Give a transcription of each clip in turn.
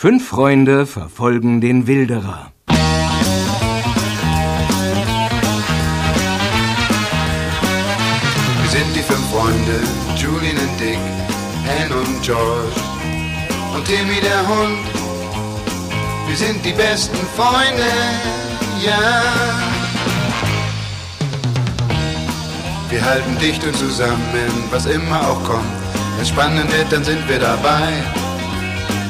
Fünf Freunde verfolgen den Wilderer. Wir sind die fünf Freunde, Julian und Dick, Anne und George und Timmy der Hund. Wir sind die besten Freunde, ja. Wir halten dicht und zusammen, was immer auch kommt. Wenn spannend wird, dann sind wir dabei.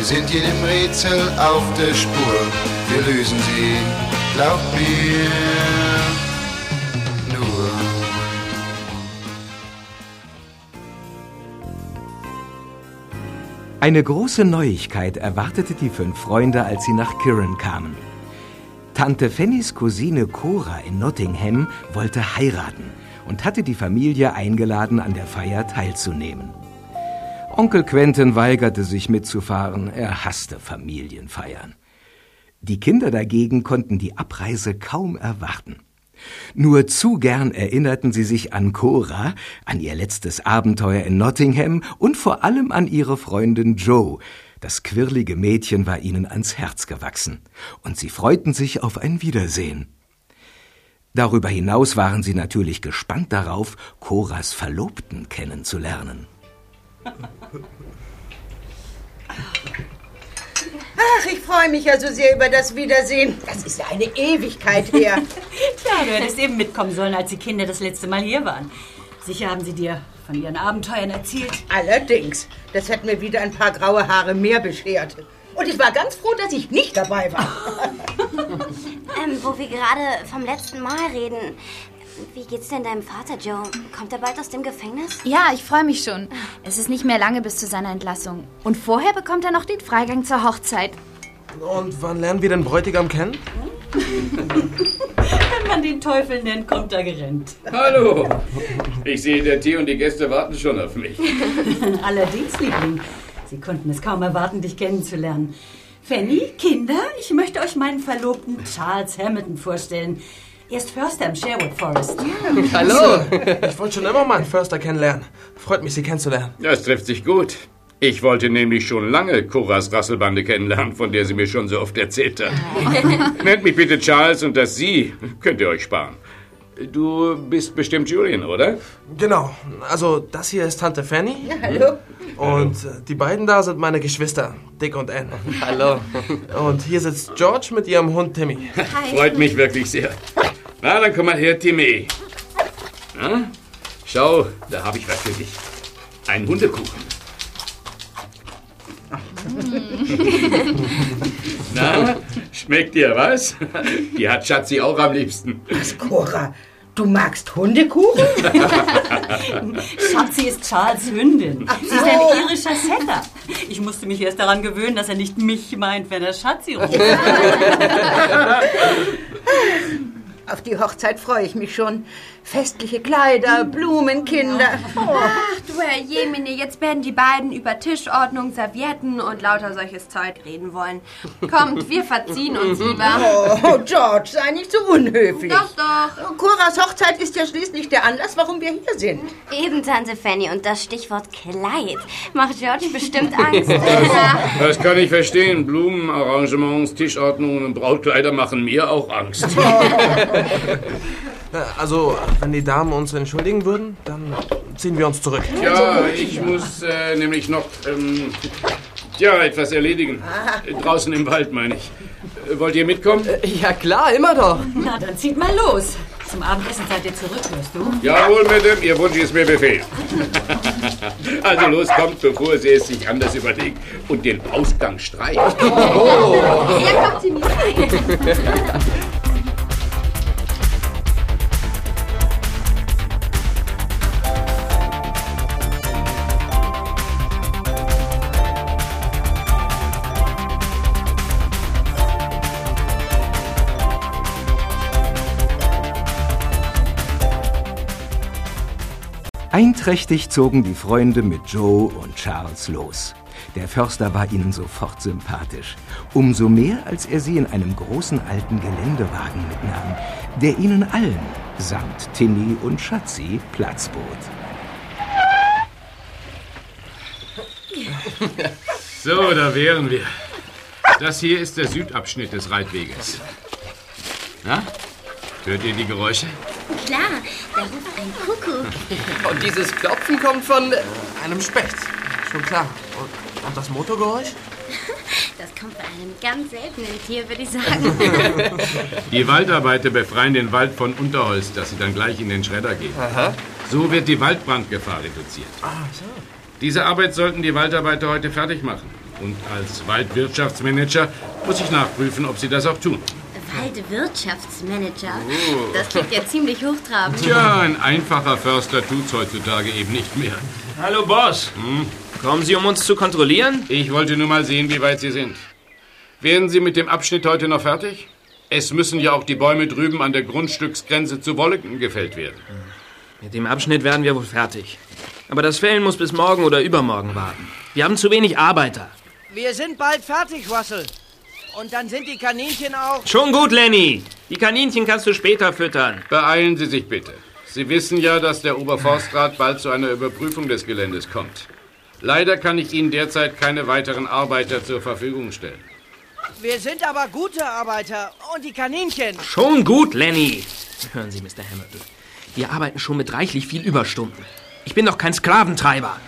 Wir sind jedem Rätsel auf der Spur, wir lösen sie, glaubt mir, nur. Eine große Neuigkeit erwartete die fünf Freunde, als sie nach Kirin kamen. Tante Fannys Cousine Cora in Nottingham wollte heiraten und hatte die Familie eingeladen, an der Feier teilzunehmen. Onkel Quentin weigerte sich mitzufahren, er hasste Familienfeiern. Die Kinder dagegen konnten die Abreise kaum erwarten. Nur zu gern erinnerten sie sich an Cora, an ihr letztes Abenteuer in Nottingham und vor allem an ihre Freundin Joe. Das quirlige Mädchen war ihnen ans Herz gewachsen, und sie freuten sich auf ein Wiedersehen. Darüber hinaus waren sie natürlich gespannt darauf, Coras Verlobten kennenzulernen. Ach, ich freue mich ja so sehr über das Wiedersehen. Das ist ja eine Ewigkeit her. Ja, du hättest eben mitkommen sollen, als die Kinder das letzte Mal hier waren. Sicher haben sie dir von ihren Abenteuern erzählt. Allerdings, das hat mir wieder ein paar graue Haare mehr beschert. Und ich war ganz froh, dass ich nicht dabei war. Ähm, wo wir gerade vom letzten Mal reden. Wie geht's denn deinem Vater, Joe? Kommt er bald aus dem Gefängnis? Ja, ich freue mich schon. Es ist nicht mehr lange bis zu seiner Entlassung. Und vorher bekommt er noch den Freigang zur Hochzeit. Und wann lernen wir den Bräutigam kennen? Wenn man den Teufel nennt, kommt er gerannt. Hallo. Ich sehe, der Tee und die Gäste warten schon auf mich. Allerdings, Liebling. Sie konnten es kaum erwarten, dich kennenzulernen. Fanny, Kinder, ich möchte euch meinen Verlobten Charles Hamilton vorstellen. Er ist Förster im Sherwood Forest. Hallo. Ich wollte schon immer mal einen Förster kennenlernen. Freut mich, Sie kennenzulernen. Das trifft sich gut. Ich wollte nämlich schon lange Coras Rasselbande kennenlernen, von der sie mir schon so oft erzählt hat. Nennt mich bitte Charles und das Sie könnt ihr euch sparen. Du bist bestimmt Julian, oder? Genau. Also, das hier ist Tante Fanny. Ja, hallo. Und äh, die beiden da sind meine Geschwister, Dick und Ann. Hallo. Und hier sitzt George mit ihrem Hund Timmy. Freut mich wirklich sehr. Na, dann komm mal her, Timmy. Na, schau, da habe ich was für dich. Ein Hundekuchen. Na, schmeckt dir was? Die hat Schatzi auch am liebsten. Was, Cora? Du magst Hundekuchen? Schatzi ist Charles Hündin. Sie ist ein irischer Setter. Ich musste mich erst daran gewöhnen, dass er nicht mich meint, wenn er Schatzi ruft. Auf die Hochzeit freue ich mich schon. Festliche Kleider, Blumen, Kinder. Oh. Ach du Herr Jemine, jetzt werden die beiden über Tischordnung, Servietten und lauter solches Zeug reden wollen. Kommt, wir verziehen uns lieber. Oh, George, sei nicht so unhöflich. Doch, doch. Coras Hochzeit ist ja schließlich der Anlass, warum wir hier sind. Eben, Tante Fanny. Und das Stichwort Kleid macht George bestimmt Angst. Das kann ich verstehen. Blumen, Arrangements, Tischordnungen und Brautkleider machen mir auch Angst. Äh, Also, wenn die Damen uns entschuldigen würden, dann ziehen wir uns zurück. Ja, ich muss äh, nämlich noch ähm, ja, etwas erledigen. Äh, Draußen im Wald, meine ich. Äh, Wollt ihr mitkommen? Ja klar, immer doch. Na, dann zieht mal los. Zum Abendessen seid ihr zurück, hörst du? Jawohl, Madame, Ihr Wunsch ist mir Befehl. also los, kommt, bevor sie es sich anders überlegt und den Ausgang streicht. Hier kommt sie mit Einträchtig zogen die Freunde mit Joe und Charles los. Der Förster war ihnen sofort sympathisch. Umso mehr, als er sie in einem großen alten Geländewagen mitnahm, der ihnen allen, samt Timmy und Schatzi, Platz bot. So, da wären wir. Das hier ist der Südabschnitt des Reitweges. Na, hört ihr die Geräusche? Klar, da ruft ein Kuckuck. Und dieses Klopfen kommt von... Einem Specht. Schon klar. Und, und das Motorgeräusch? Das kommt von einem ganz seltenen Tier, würde ich sagen. Die Waldarbeiter befreien den Wald von Unterholz, das sie dann gleich in den Schredder geben. So wird die Waldbrandgefahr reduziert. Diese Arbeit sollten die Waldarbeiter heute fertig machen. Und als Waldwirtschaftsmanager muss ich nachprüfen, ob sie das auch tun. Waldwirtschaftsmanager. Das klingt ja ziemlich hochtrabend. Tja, ein einfacher Förster tut's heutzutage eben nicht mehr. Hallo, Boss. Kommen Sie, um uns zu kontrollieren? Ich wollte nur mal sehen, wie weit Sie sind. Werden Sie mit dem Abschnitt heute noch fertig? Es müssen ja auch die Bäume drüben an der Grundstücksgrenze zu Wolleken gefällt werden. Mit dem Abschnitt werden wir wohl fertig. Aber das Fällen muss bis morgen oder übermorgen warten. Wir haben zu wenig Arbeiter. Wir sind bald fertig, Russell. Und dann sind die Kaninchen auch. Schon gut, Lenny. Die Kaninchen kannst du später füttern. Beeilen Sie sich bitte. Sie wissen ja, dass der Oberforstrat bald zu einer Überprüfung des Geländes kommt. Leider kann ich Ihnen derzeit keine weiteren Arbeiter zur Verfügung stellen. Wir sind aber gute Arbeiter. Und die Kaninchen. Schon gut, Lenny. Hören Sie, Mr. Hamilton. Wir arbeiten schon mit reichlich viel Überstunden. Ich bin doch kein Sklaventreiber.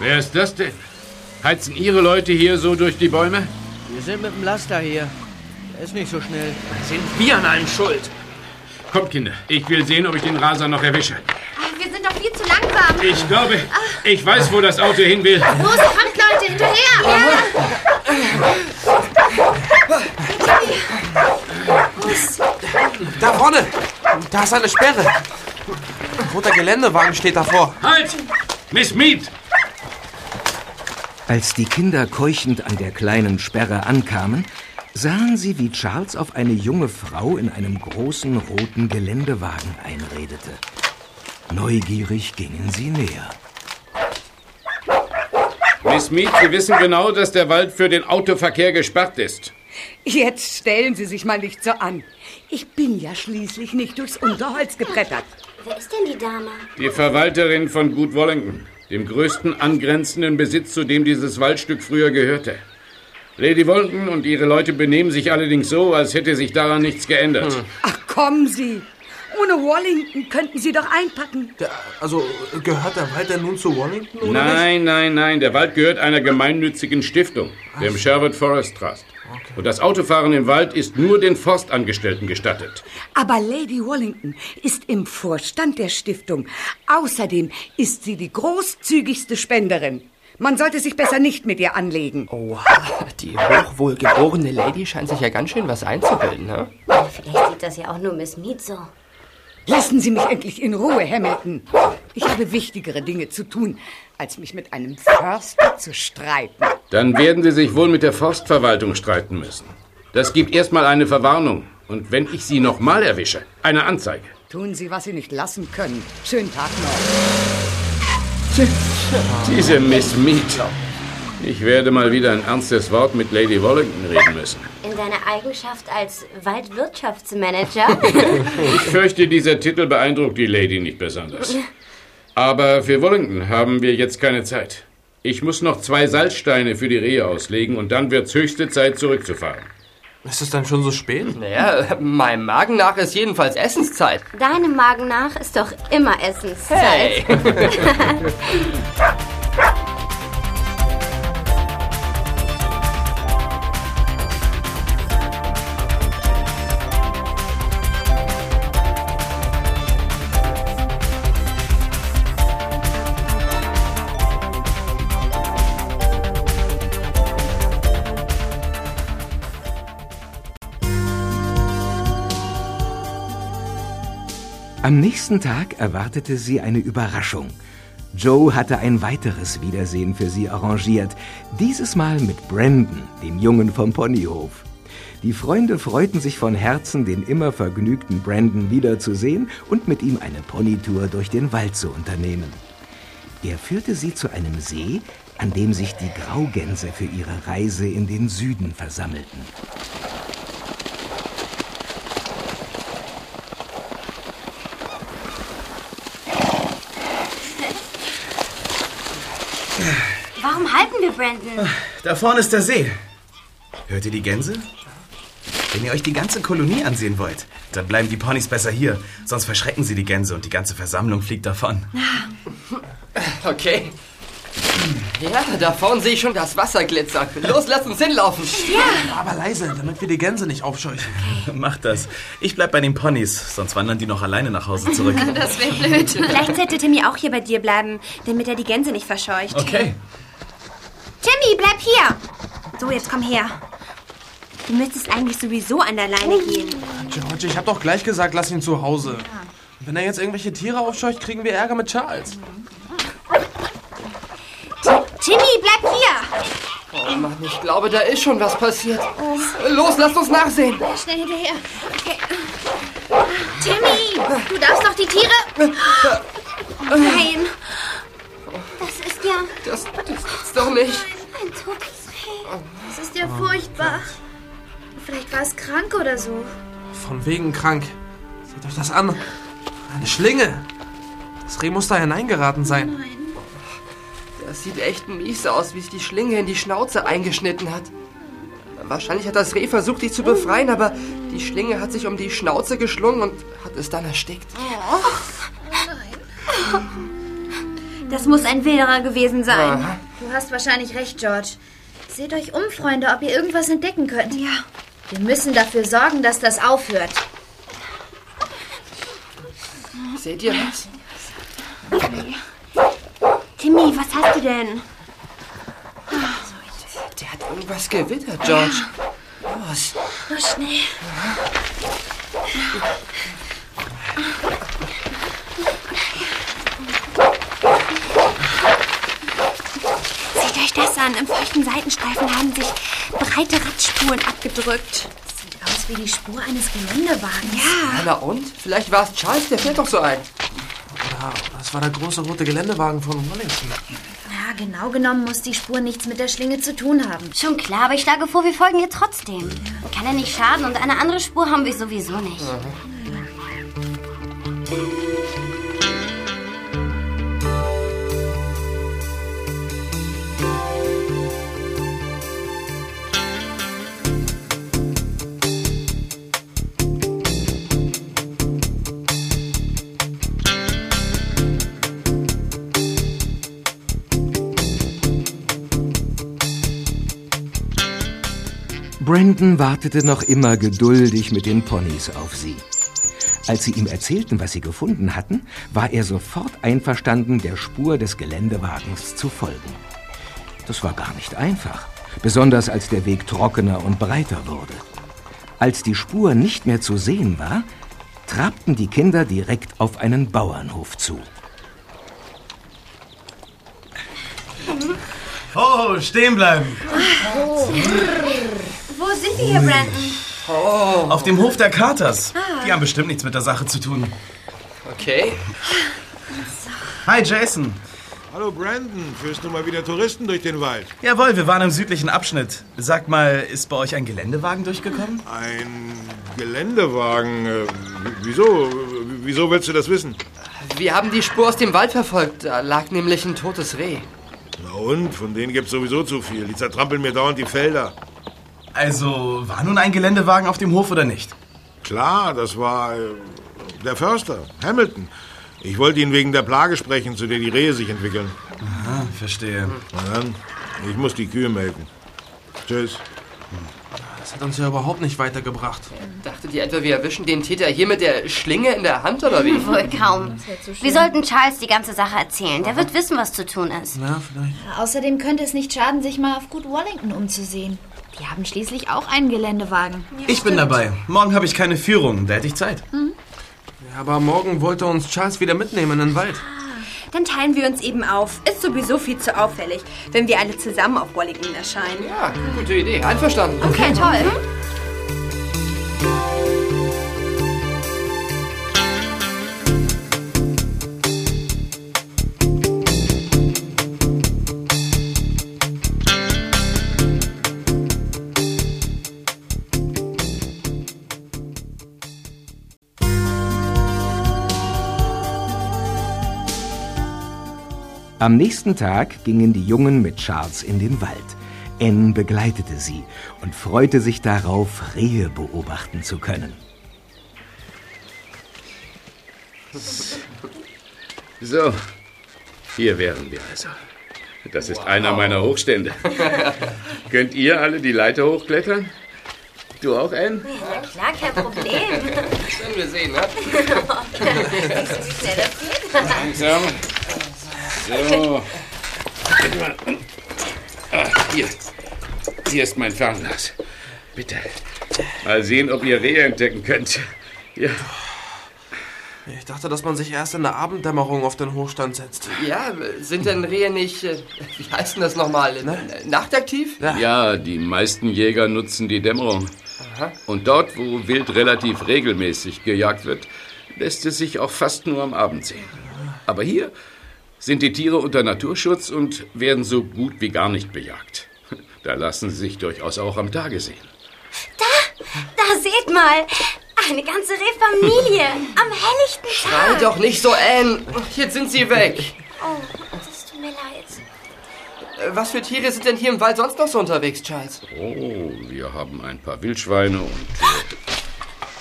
Wer ist das denn? Heizen Ihre Leute hier so durch die Bäume? Wir sind mit dem Laster hier. Der ist nicht so schnell. Sind wir an allem schuld? Kommt, Kinder. Ich will sehen, ob ich den Raser noch erwische. Ah, Wir sind doch viel zu langsam. Ich glaube, ich weiß, wo das Auto hin will. Los, kommt, Leute, hinterher! Da vorne! Da ist eine Sperre. Ein roter Geländewagen steht davor. Halt! Miss Mead! Als die Kinder keuchend an der kleinen Sperre ankamen, sahen sie, wie Charles auf eine junge Frau in einem großen roten Geländewagen einredete. Neugierig gingen sie näher. Miss Mead, Sie wissen genau, dass der Wald für den Autoverkehr gesperrt ist. Jetzt stellen Sie sich mal nicht so an. Ich bin ja schließlich nicht durchs Unterholz gebrettert. Wer ist denn die Dame? Die Verwalterin von Gut Wallington, dem größten angrenzenden Besitz, zu dem dieses Waldstück früher gehörte. Lady Wallington und ihre Leute benehmen sich allerdings so, als hätte sich daran nichts geändert. Ach, kommen Sie. Ohne Wallington könnten Sie doch einpacken. Der, also gehört der Wald denn nun zu Wallington oder Nein, nein, nein, der Wald gehört einer gemeinnützigen Stiftung, dem Sherwood Forest Trust. Und das Autofahren im Wald ist nur den Forstangestellten gestattet. Aber Lady Wallington ist im Vorstand der Stiftung. Außerdem ist sie die großzügigste Spenderin. Man sollte sich besser nicht mit ihr anlegen. Oha, die hochwohlgeborene Lady scheint sich ja ganz schön was einzubilden, ne? Vielleicht sieht das ja auch nur Miss Mead so. Lassen Sie mich endlich in Ruhe, Hamilton. Ich habe wichtigere Dinge zu tun, als mich mit einem Förster zu streiten. Dann werden Sie sich wohl mit der Forstverwaltung streiten müssen. Das gibt erstmal eine Verwarnung. Und wenn ich Sie nochmal erwische, eine Anzeige. Tun Sie, was Sie nicht lassen können. Schönen Tag noch. Diese Miss Mead. Ich werde mal wieder ein ernstes Wort mit Lady Wallington reden müssen. In deiner Eigenschaft als Waldwirtschaftsmanager? Ich fürchte, dieser Titel beeindruckt die Lady nicht besonders. Aber für Wallington haben wir jetzt keine Zeit. Ich muss noch zwei Salzsteine für die Rehe auslegen und dann wird's höchste Zeit zurückzufahren. Ist es dann schon so spät? Naja, meinem Magen nach ist jedenfalls Essenszeit. Deinem Magen nach ist doch immer Essenszeit. Hey! Am nächsten Tag erwartete sie eine Überraschung. Joe hatte ein weiteres Wiedersehen für sie arrangiert, dieses Mal mit Brandon, dem Jungen vom Ponyhof. Die Freunde freuten sich von Herzen, den immer vergnügten Brandon wiederzusehen und mit ihm eine Ponytour durch den Wald zu unternehmen. Er führte sie zu einem See, an dem sich die Graugänse für ihre Reise in den Süden versammelten. Warum halten wir Brandon? Da vorne ist der See. Hört ihr die Gänse? Wenn ihr euch die ganze Kolonie ansehen wollt, dann bleiben die Ponys besser hier. Sonst verschrecken sie die Gänse und die ganze Versammlung fliegt davon. Okay. Ja, da vorne sehe ich schon das Wasser glitzern. Los, lass uns hinlaufen. Aber leise, damit wir die Gänse nicht aufscheuchen. Macht das. Ich bleib bei den Ponys, sonst wandern die noch alleine nach Hause zurück. Das wäre blöd. Vielleicht sollte Timmy auch hier bei dir bleiben, damit er die Gänse nicht verscheucht. Okay. Timmy, bleib hier! So, jetzt komm her. Du müsstest eigentlich sowieso an der Leine gehen. George, ich hab doch gleich gesagt, lass ihn zu Hause. Wenn er jetzt irgendwelche Tiere aufscheucht, kriegen wir Ärger mit Charles. Timmy, bleib hier! Oh Mann, ich glaube, da ist schon was passiert. Los, lass uns nachsehen. Schnell hinterher. Okay. Timmy, du darfst doch die Tiere... Nein. Das ist ja Das, das gibt's doch nicht. ein totes Reh. Das ist ja furchtbar. Vielleicht war es krank oder so. Von wegen krank. Seht euch das an. Eine Schlinge. Das Reh muss da hineingeraten sein. Das sieht echt mies aus, wie es die Schlinge in die Schnauze eingeschnitten hat. Wahrscheinlich hat das Reh versucht, dich zu befreien, aber die Schlinge hat sich um die Schnauze geschlungen und hat es dann erstickt. Das muss ein Wilderer gewesen sein. Aha. Du hast wahrscheinlich recht, George. Seht euch um, Freunde, ob ihr irgendwas entdecken könnt. Ja. Wir müssen dafür sorgen, dass das aufhört. Seht ihr was? Timmy, was hast du denn? Der hat irgendwas gewittert, George. Was? Nur schnell. Seht an. Im feuchten Seitenstreifen haben sich breite Radspuren abgedrückt. Sieht aus wie die Spur eines Geländewagens. Ja. Na und? Vielleicht war es Charles, der fällt doch so ein. Ja, das war der große rote Geländewagen von Wellington. Ja, genau genommen muss die Spur nichts mit der Schlinge zu tun haben. Schon klar, aber ich schlage vor, wir folgen ihr trotzdem. Kann ja nicht schaden und eine andere Spur haben wir sowieso nicht. Brandon wartete noch immer geduldig mit den Ponys auf sie. Als sie ihm erzählten, was sie gefunden hatten, war er sofort einverstanden, der Spur des Geländewagens zu folgen. Das war gar nicht einfach, besonders als der Weg trockener und breiter wurde. Als die Spur nicht mehr zu sehen war, trabten die Kinder direkt auf einen Bauernhof zu. Oh, stehen bleiben. Wo sind wir hier, Brandon? Auf dem Hof der Carters. Die haben bestimmt nichts mit der Sache zu tun. Okay. Hi, Jason. Hallo Brandon, führst du mal wieder Touristen durch den Wald? Jawohl, wir waren im südlichen Abschnitt. Sag mal, ist bei euch ein Geländewagen durchgekommen? Ein Geländewagen. Äh, wieso? Wieso willst du das wissen? Wir haben die Spur aus dem Wald verfolgt. Da lag nämlich ein totes Reh. Na und? Von denen gibt's sowieso zu viel. Die zertrampeln mir dauernd die Felder. Also, war nun ein Geländewagen auf dem Hof oder nicht? Klar, das war äh, der Förster, Hamilton. Ich wollte ihn wegen der Plage sprechen, zu der die Rehe sich entwickeln. Aha, verstehe. Na dann, ich muss die Kühe melken. Tschüss. Das hat uns ja überhaupt nicht weitergebracht. Dachtet ihr etwa, wir erwischen den Täter hier mit der Schlinge in der Hand oder wie? Wohl kaum. Wir sollten Charles die ganze Sache erzählen. Der wird wissen, was zu tun ist. Ja, vielleicht. Außerdem könnte es nicht schaden, sich mal auf Gut Wallington umzusehen. Die haben schließlich auch einen Geländewagen. Ich bin dabei. Morgen habe ich keine Führung. Da hätte ich Zeit. Ja, aber morgen wollte uns Charles wieder mitnehmen in den Wald. Dann teilen wir uns eben auf. Ist sowieso viel zu auffällig, wenn wir alle zusammen auf Wallington erscheinen. Ja, gute Idee. Einverstanden. Okay, toll. Am nächsten Tag gingen die Jungen mit Charles in den Wald. Anne begleitete sie und freute sich darauf, Rehe beobachten zu können. So, hier wären wir also. Das ist einer meiner Hochstände. Könnt ihr alle die Leiter hochklettern? Du auch, Anne? Ja, klar, kein Problem. Das werden wir sehen, ne? Langsam. So. Warte mal. Ah, hier. Hier ist mein Fernglas. Bitte. Mal sehen, ob ihr Rehe entdecken könnt. Ja. Ich dachte, dass man sich erst in der Abenddämmerung auf den Hochstand setzt. Ja, sind denn Rehe nicht, äh, wie heißt denn das nochmal, äh, nachtaktiv? Ja, die meisten Jäger nutzen die Dämmerung. Aha. Und dort, wo Wild relativ regelmäßig gejagt wird, lässt es sich auch fast nur am Abend sehen. Aber hier sind die Tiere unter Naturschutz und werden so gut wie gar nicht bejagt. Da lassen sie sich durchaus auch am Tage sehen. Da seht mal, eine ganze Rehfamilie am helllichten Schrei Tag. doch nicht so, Anne. Jetzt sind sie weg. Oh, das tut mir leid. Was für Tiere sind denn hier im Wald sonst noch so unterwegs, Charles? Oh, wir haben ein paar Wildschweine und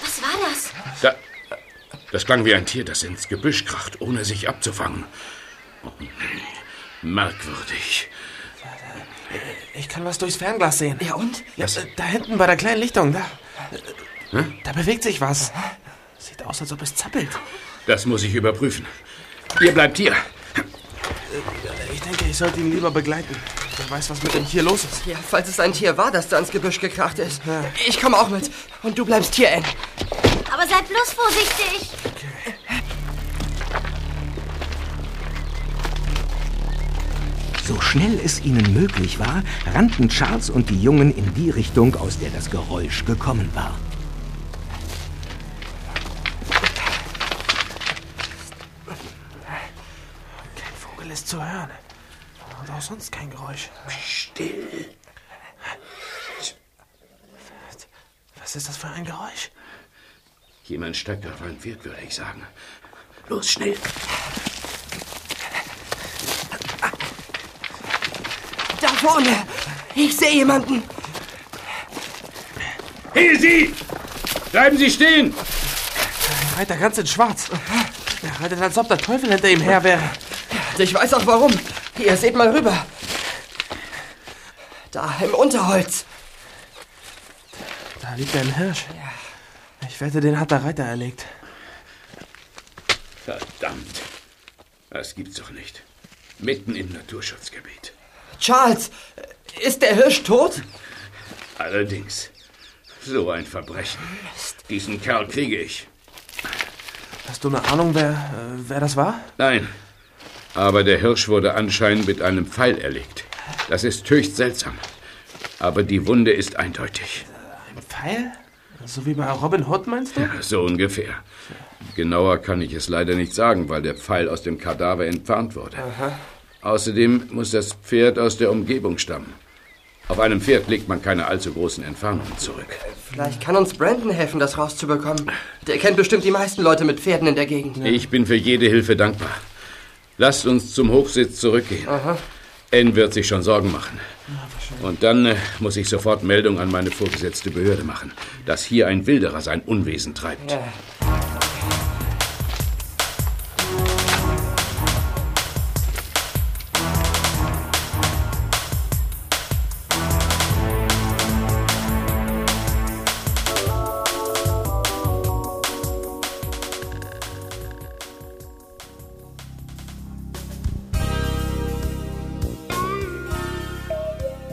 Was war das? da. Das klang wie ein Tier, das ins Gebüsch kracht, ohne sich abzufangen. Merkwürdig. Ich kann was durchs Fernglas sehen. Ja, und? Ja, äh, da hinten bei der kleinen Lichtung, da. Hä? Da bewegt sich was. Sieht aus, als ob es zappelt. Das muss ich überprüfen. Ihr bleibt hier. Ich denke, ich sollte ihn lieber begleiten. Wer weiß, was mit dem Tier los ist. Ja, falls es ein Tier war, das da ins Gebüsch gekracht ist. Ich komme auch mit. Und du bleibst hier, Anne. Aber seid bloß vorsichtig. So schnell es ihnen möglich war, rannten Charles und die Jungen in die Richtung, aus der das Geräusch gekommen war. Kein Vogel ist zu hören. Und auch sonst kein Geräusch. Still. Was ist das für ein Geräusch? Jemand steigt auf ein Pferd, würde ich sagen. Los, schnell. Da vorne. Ich sehe jemanden. Hey, Sie! Bleiben Sie stehen! Er reitet ganz in schwarz. Er reitet, als ob der Teufel hinter ihm her wäre. Ich weiß auch warum. Hier, seht mal rüber. Da im Unterholz. Da liegt ein Hirsch. Ich wette, den hat der Reiter erlegt. Verdammt. Das gibt's doch nicht. Mitten im Naturschutzgebiet. Charles, ist der Hirsch tot? Allerdings. So ein Verbrechen. Diesen Kerl kriege ich. Hast du eine Ahnung, wer, äh, wer das war? Nein. Aber der Hirsch wurde anscheinend mit einem Pfeil erlegt. Das ist höchst seltsam. Aber die Wunde ist eindeutig. Ein Pfeil? So wie bei Robin Hood, meinst du? So ungefähr. Genauer kann ich es leider nicht sagen, weil der Pfeil aus dem Kadaver entfernt wurde. Aha. Außerdem muss das Pferd aus der Umgebung stammen. Auf einem Pferd legt man keine allzu großen Entfernungen zurück. Vielleicht kann uns Brandon helfen, das rauszubekommen. Der kennt bestimmt die meisten Leute mit Pferden in der Gegend. Ich bin für jede Hilfe dankbar. Lasst uns zum Hochsitz zurückgehen. Aha. N wird sich schon Sorgen machen. Und dann äh, muss ich sofort Meldung an meine vorgesetzte Behörde machen, dass hier ein Wilderer sein Unwesen treibt. Ja.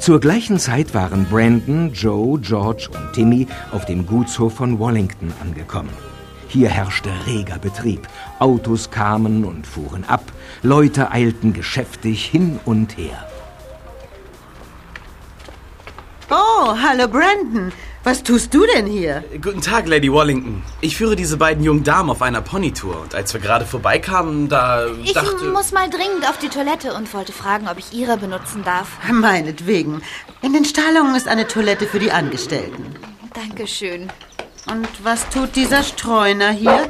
Zur gleichen Zeit waren Brandon, Joe, George und Timmy auf dem Gutshof von Wallington angekommen. Hier herrschte reger Betrieb. Autos kamen und fuhren ab, Leute eilten geschäftig hin und her. Oh, hallo Brandon. Was tust du denn hier? Guten Tag, Lady Wallington. Ich führe diese beiden jungen Damen auf einer Ponytour. Und als wir gerade vorbeikamen, da Ich dachte... muss mal dringend auf die Toilette und wollte fragen, ob ich Ihre benutzen darf. Meinetwegen. In den Stallungen ist eine Toilette für die Angestellten. Dankeschön. Und was tut dieser Streuner hier?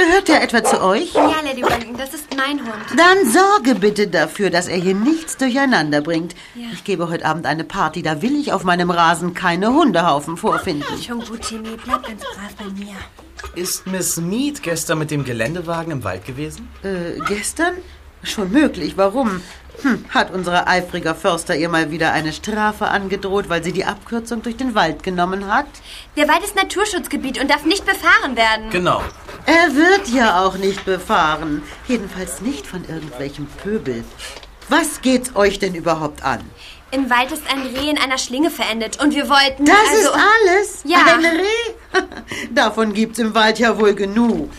Gehört er etwa zu euch? Ja, Lady Wellington, das ist mein Hund. Dann sorge bitte dafür, dass er hier nichts durcheinander bringt. Ja. Ich gebe heute Abend eine Party, da will ich auf meinem Rasen keine Hundehaufen vorfinden. Schon gut, Timmy. Bleib ganz brav bei mir. Ist Miss Mead gestern mit dem Geländewagen im Wald gewesen? Äh, gestern? Schon möglich. Warum? Hm, hat unser eifriger Förster ihr mal wieder eine Strafe angedroht, weil sie die Abkürzung durch den Wald genommen hat? Der Wald ist Naturschutzgebiet und darf nicht befahren werden. Genau. Er wird ja auch nicht befahren. Jedenfalls nicht von irgendwelchem Pöbel. Was geht's euch denn überhaupt an? Im Wald ist ein Reh in einer Schlinge verendet und wir wollten. Das also, ist alles? Ja. Ein Reh? Davon gibt's im Wald ja wohl genug.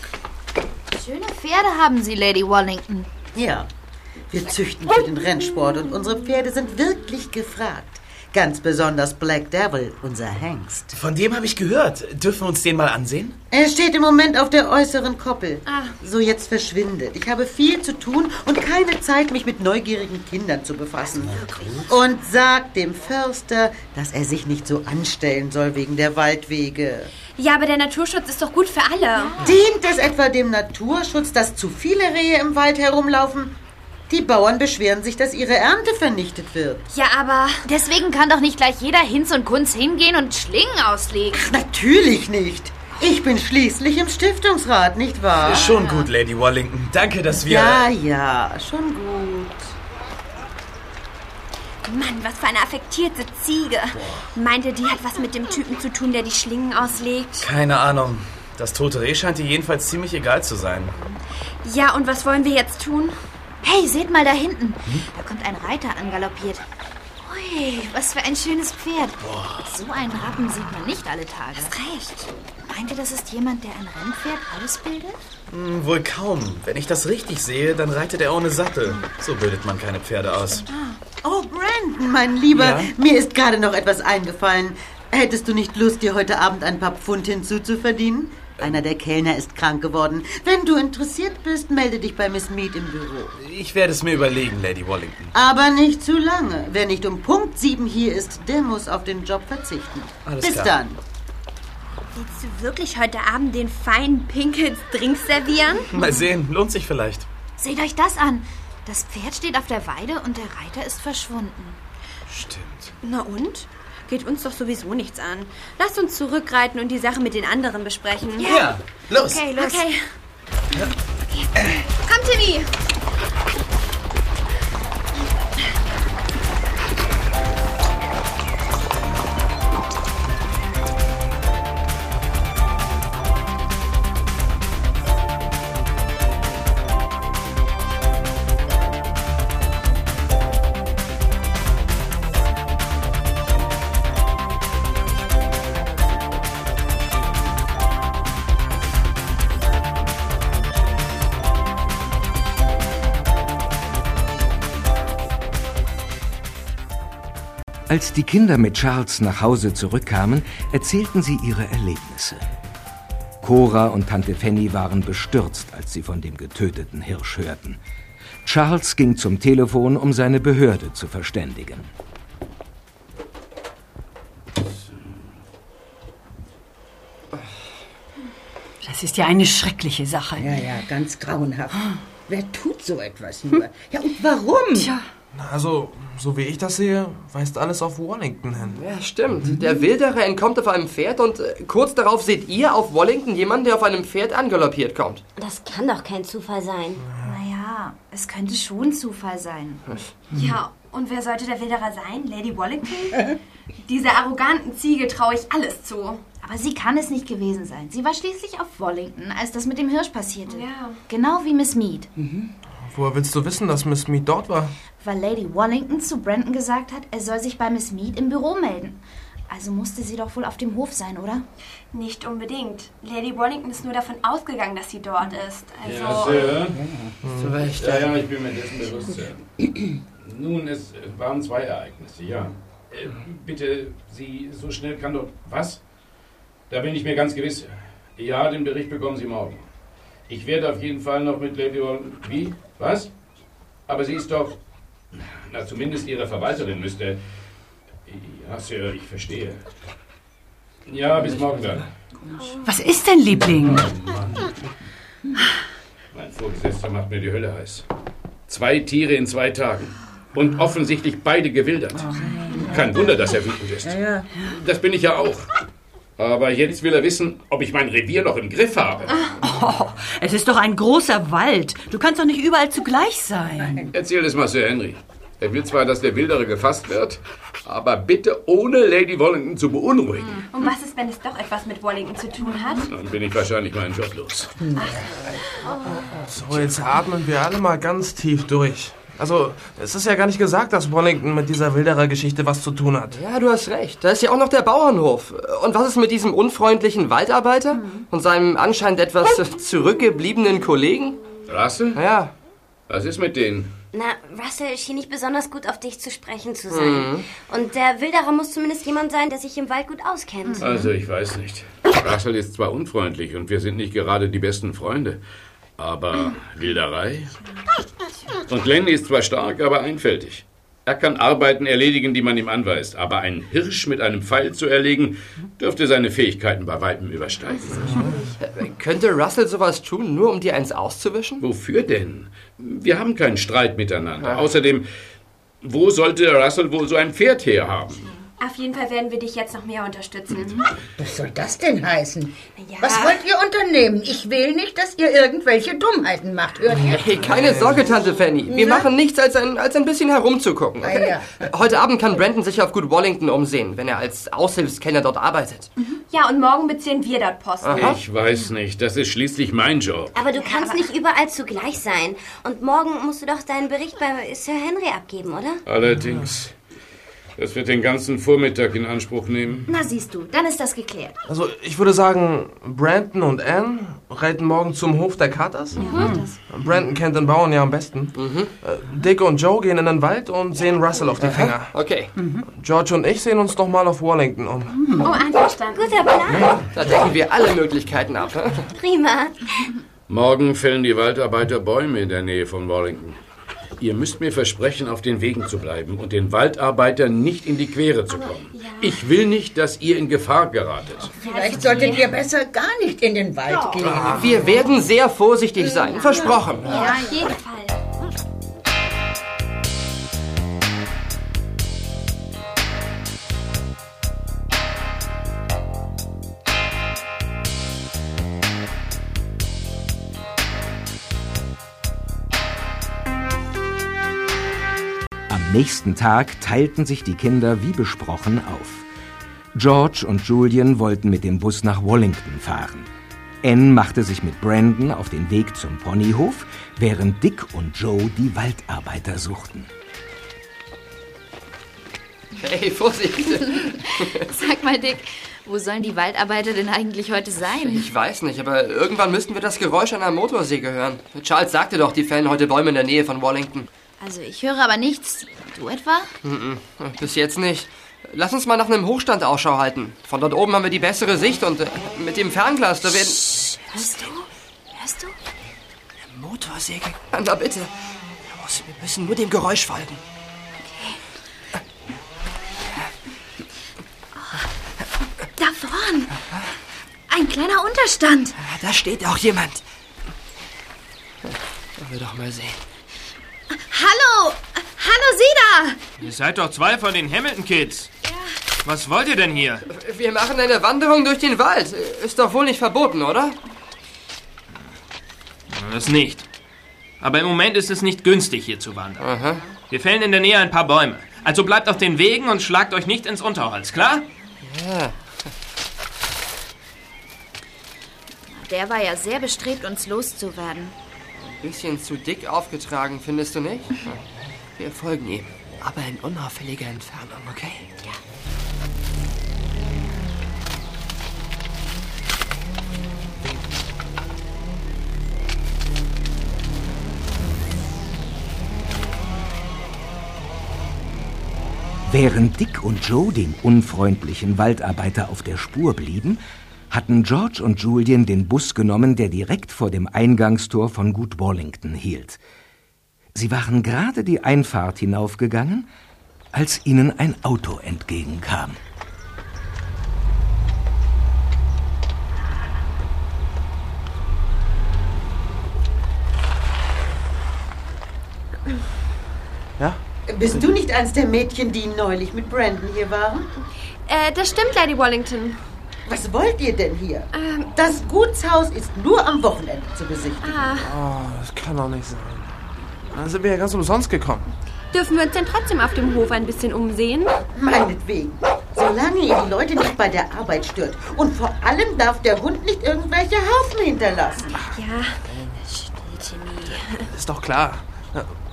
Schöne Pferde haben Sie, Lady Wallington. Ja, wir züchten für den Rennsport und unsere Pferde sind wirklich gefragt. Ganz besonders Black Devil, unser Hengst. Von dem habe ich gehört. Dürfen wir uns den mal ansehen? Er steht im Moment auf der äußeren Koppel. Ah. So, jetzt verschwindet. Ich habe viel zu tun und keine Zeit, mich mit neugierigen Kindern zu befassen. Und sagt dem Förster, dass er sich nicht so anstellen soll wegen der Waldwege. Ja, aber der Naturschutz ist doch gut für alle. Dient es etwa dem Naturschutz, dass zu viele Rehe im Wald herumlaufen? Die Bauern beschweren sich, dass ihre Ernte vernichtet wird. Ja, aber. Deswegen kann doch nicht gleich jeder Hinz und Kunz hingehen und Schlingen auslegen. Natürlich nicht. Ich bin schließlich im Stiftungsrat, nicht wahr? Schon gut, Lady Wallington. Danke, dass wir... Ja, ja, schon gut. Mann, was für eine affektierte Ziege. Meinte, die hat was mit dem Typen zu tun, der die Schlingen auslegt? Keine Ahnung. Das tote Reh scheint dir jedenfalls ziemlich egal zu sein. Ja, und was wollen wir jetzt tun? Hey, seht mal da hinten. Da kommt ein Reiter angaloppiert. Ui, was für ein schönes Pferd. So einen Rappen sieht man nicht alle Tage. Hast recht. Meint ihr, das ist jemand, der ein Rennpferd ausbildet? Hm, wohl kaum. Wenn ich das richtig sehe, dann reitet er ohne Sattel. So bildet man keine Pferde aus. Oh, Brandon, mein Lieber, Ja? mir ist gerade noch etwas eingefallen. Hättest du nicht Lust, dir heute Abend ein paar Pfund hinzuzuverdienen? Einer der Kellner ist krank geworden. Wenn du interessiert bist, melde dich bei Miss Mead im Büro. Ich werde es mir überlegen, Lady Wallington. Aber nicht zu lange. Wer nicht um Punkt sieben hier ist, der muss auf den Job verzichten. Alles Bis klar. dann. Willst du wirklich heute Abend den feinen Pinkels Drink servieren? Mal sehen, lohnt sich vielleicht. Seht euch das an. Das Pferd steht auf der Weide und der Reiter ist verschwunden. Stimmt. Na und? Geht uns doch sowieso nichts an. Lasst uns zurückreiten und die Sache mit den anderen besprechen. Ja, los. Okay, los. Okay. Komm, Timmy. Als die Kinder mit Charles nach Hause zurückkamen, erzählten sie ihre Erlebnisse. Cora und Tante Fanny waren bestürzt, als sie von dem getöteten Hirsch hörten. Charles ging zum Telefon, um seine Behörde zu verständigen. Das ist ja eine schreckliche Sache. Ja, ja, ganz grauenhaft. Wer tut so etwas nur? Ja, und warum? Tja. Also, so wie ich das sehe, weist alles auf Wallington hin. Ja, stimmt. Der Wilderer entkommt auf einem Pferd und äh, kurz darauf seht ihr auf Wallington jemanden, der auf einem Pferd angaloppiert kommt. Das kann doch kein Zufall sein. Naja, es könnte schon Zufall sein. Ja, und wer sollte der Wilderer sein? Lady Wallington? Dieser arroganten Ziege traue ich alles zu. Aber sie kann es nicht gewesen sein. Sie war schließlich auf Wallington, als das mit dem Hirsch passierte. Ja. Genau wie Miss Mead. Woher willst du wissen, dass Miss Mead dort war? Weil Lady Wallington zu Brandon gesagt hat, er soll sich bei Miss Mead im Büro melden. Also musste sie doch wohl auf dem Hof sein, oder? Nicht unbedingt. Lady Wallington ist nur davon ausgegangen, dass sie dort ist. Also, Ja, Sir. Zu Recht. Ja, ja, ich bin mir dessen bewusst, Sir. Nun, es waren zwei Ereignisse, ja. Äh, bitte, Sie, so schnell kann doch... Was? Da bin ich mir ganz gewiss. Ja, den Bericht bekommen Sie morgen. Ich werde auf jeden Fall noch mit Lady Wall... Wie? Was? Aber sie ist doch... Na, zumindest Ihre Verwalterin müsste... Ja, Sir, ich verstehe. Ja, bis morgen dann. Was ist denn, Liebling? Mein Vorgesetzter macht mir die Hölle heiß. Zwei Tiere in zwei Tagen. Und offensichtlich beide gewildert. Kein Wunder, dass er wütend ist. Das bin ich ja auch. Aber jetzt will er wissen, ob ich mein Revier noch im Griff habe. Oh, es ist doch ein großer Wald. Du kannst doch nicht überall zugleich sein. Erzähl es mal Sir Henry. Er will zwar, dass der Wildere gefasst wird, aber bitte ohne Lady Wallington zu beunruhigen. Und was ist, wenn es doch etwas mit Wallington zu tun hat? Dann bin ich wahrscheinlich meinen Job los. So, jetzt atmen wir alle mal ganz tief durch. Also, es ist ja gar nicht gesagt, dass Wallington mit dieser Wilderer-Geschichte was zu tun hat. Ja, du hast recht. Da ist ja auch noch der Bauernhof. Und was ist mit diesem unfreundlichen Waldarbeiter und seinem anscheinend etwas zurückgebliebenen Kollegen? Russell? Ja. Was ist mit denen? Na, Russell schien nicht besonders gut auf dich zu sprechen zu sein. Mhm. Und der Wilderer muss zumindest jemand sein, der sich im Wald gut auskennt. Also, ich weiß nicht. Russell ist zwar unfreundlich und wir sind nicht gerade die besten Freunde, aber Wilderei? Und Glenn ist zwar stark, aber einfältig. Er kann Arbeiten erledigen, die man ihm anweist, aber einen Hirsch mit einem Pfeil zu erlegen, dürfte seine Fähigkeiten bei weitem übersteigen. Könnte Russell sowas tun, nur um dir eins auszuwischen? Wofür denn? Wir haben keinen Streit miteinander. Außerdem, wo sollte Russell wohl so ein Pferd herhaben? Auf jeden Fall werden wir dich jetzt noch mehr unterstützen. Was soll das denn heißen? Was wollt ihr unternehmen? Ich will nicht, dass ihr irgendwelche Dummheiten macht. Hört ihr? Hey, keine Sorge, Tante Fanny. Wir Na? machen nichts, als ein, als ein bisschen herumzugucken. Okay? Ah, ja. Heute Abend kann Brandon sich auf Good Wallington umsehen, wenn er als Aushilfskenner dort arbeitet. Ja, und morgen beziehen wir dort Posten. Ich weiß nicht, das ist schließlich mein Job. Aber du kannst nicht überall zugleich sein. Und morgen musst du doch deinen Bericht bei Sir Henry abgeben, oder? Allerdings, das wird den ganzen Vormittag in Anspruch nehmen. Na siehst du, dann ist das geklärt. Also, ich würde sagen, Brandon und Anne reiten morgen zum Hof der Carters. Brandon kennt den Bauern ja am besten. Äh, Dick und Joe gehen in den Wald und sehen Russell auf die Finger. Okay. George und ich sehen uns noch mal auf Wallington um. Oh, einverstanden. Guter Plan. Da decken wir alle Möglichkeiten ab. hä? Prima. Morgen fällen die Waldarbeiter Bäume in der Nähe von Wallington. Ihr müsst mir versprechen, auf den Wegen zu bleiben und den Waldarbeitern nicht in die Quere zu kommen. Ich will nicht, dass ihr in Gefahr geratet. Vielleicht solltet ihr besser gar nicht in den Wald gehen. Wir werden sehr vorsichtig sein. Versprochen. Ja, auf jeden Fall. Nächsten Tag teilten sich die Kinder wie besprochen auf. George und Julian wollten mit dem Bus nach Wallington fahren. Anne machte sich mit Brandon auf den Weg zum Ponyhof, während Dick und Joe die Waldarbeiter suchten. Hey, Vorsicht. Sag mal, Dick, wo sollen die Waldarbeiter denn eigentlich heute sein? Ich weiß nicht, aber irgendwann müssten wir das Geräusch einer Motorsäge hören. Charles sagte doch, die fällen heute Bäume in der Nähe von Wallington. Also ich höre aber nichts. Du etwa? Mhm, Bis jetzt nicht. Lass uns mal nach einem Hochstand Ausschau halten. Von dort oben haben wir die bessere Sicht und äh, mit dem Fernglas, da werden... Hörst du? Hörst du? Motorsäge? Na bitte. Wir müssen nur dem Geräusch folgen. Da vorn. Ein kleiner Unterstand. Da steht auch jemand. Wollen wir doch mal sehen. Hallo! Hallo, Sie da! Ihr seid doch zwei von den Hamilton-Kids. Was wollt ihr denn hier? Wir machen eine Wanderung durch den Wald. Ist doch wohl nicht verboten, oder? Das nicht. Aber im Moment ist es nicht günstig, hier zu wandern. Wir fällen in der Nähe ein paar Bäume. Also bleibt auf den Wegen und schlagt euch nicht ins Unterholz, klar? Ja. Der war ja sehr bestrebt, uns loszuwerden. Bisschen zu dick aufgetragen, findest du nicht? Wir folgen ihm. Aber in unauffälliger Entfernung, okay? Ja. Während Dick und Joe den unfreundlichen Waldarbeiter auf der Spur blieben, hatten George und Julian den Bus genommen, der direkt vor dem Eingangstor von Gut Wallington hielt. Sie waren gerade die Einfahrt hinaufgegangen, als ihnen ein Auto entgegenkam. Ja? Bist du nicht eins der Mädchen, die neulich mit Brandon hier waren? Äh, das stimmt, Lady Wallington. Was wollt ihr denn hier? Das Gutshaus ist nur am Wochenende zu besichtigen. Ah, Oh, das kann doch nicht sein. Da sind wir ja ganz umsonst gekommen. dürfen wir uns denn trotzdem auf dem Hof ein bisschen umsehen? Meinetwegen. Solange ihr die Leute nicht bei der Arbeit stört. Und vor allem darf der Hund nicht irgendwelche Haufen hinterlassen. Ja. Ist doch klar.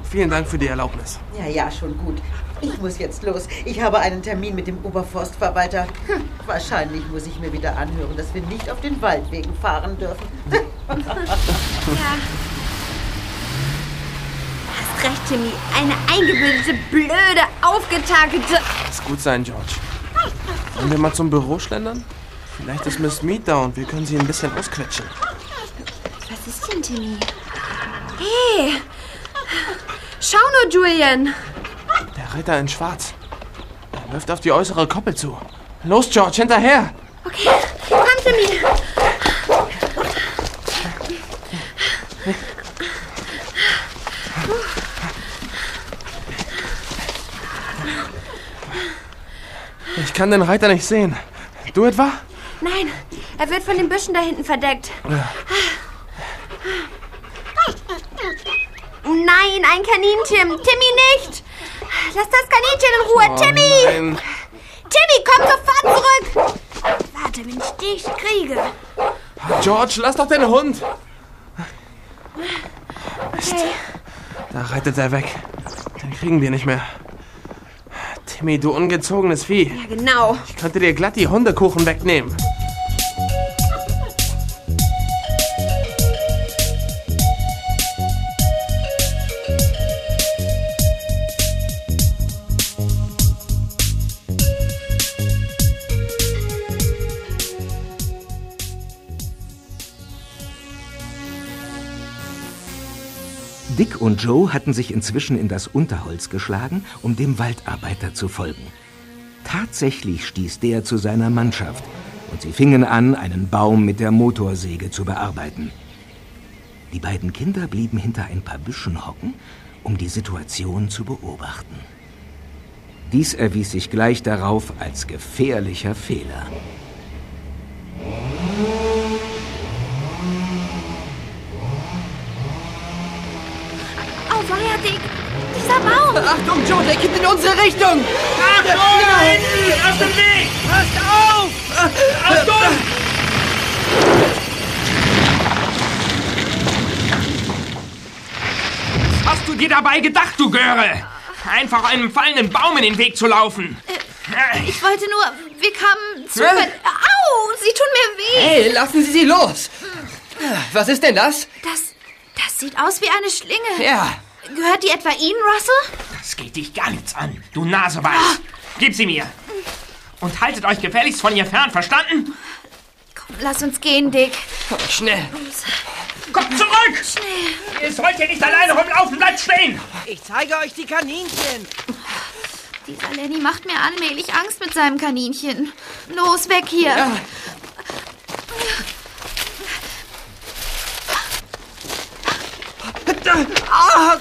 Vielen Dank für die Erlaubnis. Ja, ja, schon gut. Ich muss jetzt los. Ich habe einen Termin mit dem Oberforstverwalter. Hm, wahrscheinlich muss ich mir wieder anhören, dass wir nicht auf den Waldwegen fahren dürfen. Ja. Hast recht, Timmy. Eine eingebildete, blöde, aufgetakelte... Lass gut sein, George. Wollen wir mal zum Büro schlendern? Vielleicht ist Miss Mead da und wir können sie ein bisschen ausquetschen. Was ist denn, Timmy? Hey! Schau nur, Julian. Der Reiter in Schwarz. Er läuft auf die äußere Koppel zu. Los, George, hinterher! Okay, komm, Timmy. Ich kann den Reiter nicht sehen. Du etwa? Nein, er wird von den Büschen da hinten verdeckt. Nein, ein Kaninchen. Timmy nicht. Lass das Kaninchen in Ruhe. Oh, Timmy! nein. Timmy, komm sofort zurück. Warte, wenn ich dich kriege. George, lass doch den Hund! Okay. Da reitet er weg. Den kriegen wir nicht mehr. Timmy, du ungezogenes Vieh. Ja, genau. Ich könnte dir glatt die Hundekuchen wegnehmen. Dick und Joe hatten sich inzwischen in das Unterholz geschlagen, um dem Waldarbeiter zu folgen. Tatsächlich stieß der zu seiner Mannschaft und sie fingen an, einen Baum mit der Motorsäge zu bearbeiten. Die beiden Kinder blieben hinter ein paar Büschen hocken, um die Situation zu beobachten. Dies erwies sich gleich darauf als gefährlicher Fehler. Oh, weia, Dick. Dieser Baum. Achtung, Joe, der kippt in unsere Richtung. Achtung, da hinten! Aus dem Weg! Passt auf! Achtung! Was hast du dir dabei gedacht, du Göre? Einfach einem fallenden Baum in den Weg zu laufen. Ich wollte nur, wir kamen zu... Au, sie tun mir weh. Hey, lassen Sie sie los. Was ist denn das? Das, das sieht aus wie eine Schlinge. Ja. Gehört die etwa Ihnen, Russell? Das geht dich gar nichts an, du Naseweiß. Gib sie mir. Und haltet euch gefälligst von ihr fern, verstanden? Lass uns gehen, Dick. Schnell. Kommt zurück! Schnell. Ihr sollt hier nicht alleine rumlaufen, bleibt stehen! Ich zeige euch die Kaninchen. Dieser Lenny macht mir allmählich Angst mit seinem Kaninchen. Los, weg hier. Ja. Ah,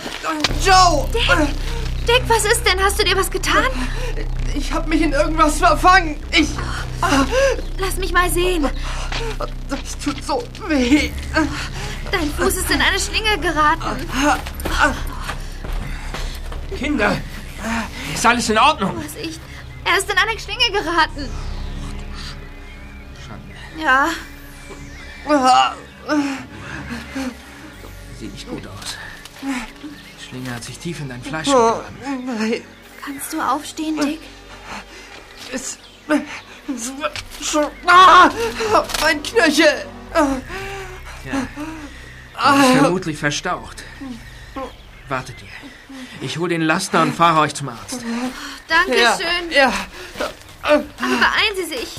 Joe! Dick, Dick, was ist denn? Hast du dir was getan? Ich habe mich in irgendwas verfangen. Ich. Lass mich mal sehen. Das tut so weh. Dein Fuß ist in eine Schlinge geraten. Kinder, ist alles in Ordnung? Vorsicht. Er ist in eine Schlinge geraten. Ja, Sieht nicht gut aus. Die Schlinge hat sich tief in dein Fleisch gegraben. Nein, kannst du aufstehen, Dick? es. Es wird schon. Ah! Mein Knöchel! Ja. Du bist vermutlich verstaucht. Wartet ihr. Ich hole den Laster und fahre euch zum Arzt. Dankeschön. Ja, ja. Aber beeilen Sie sich.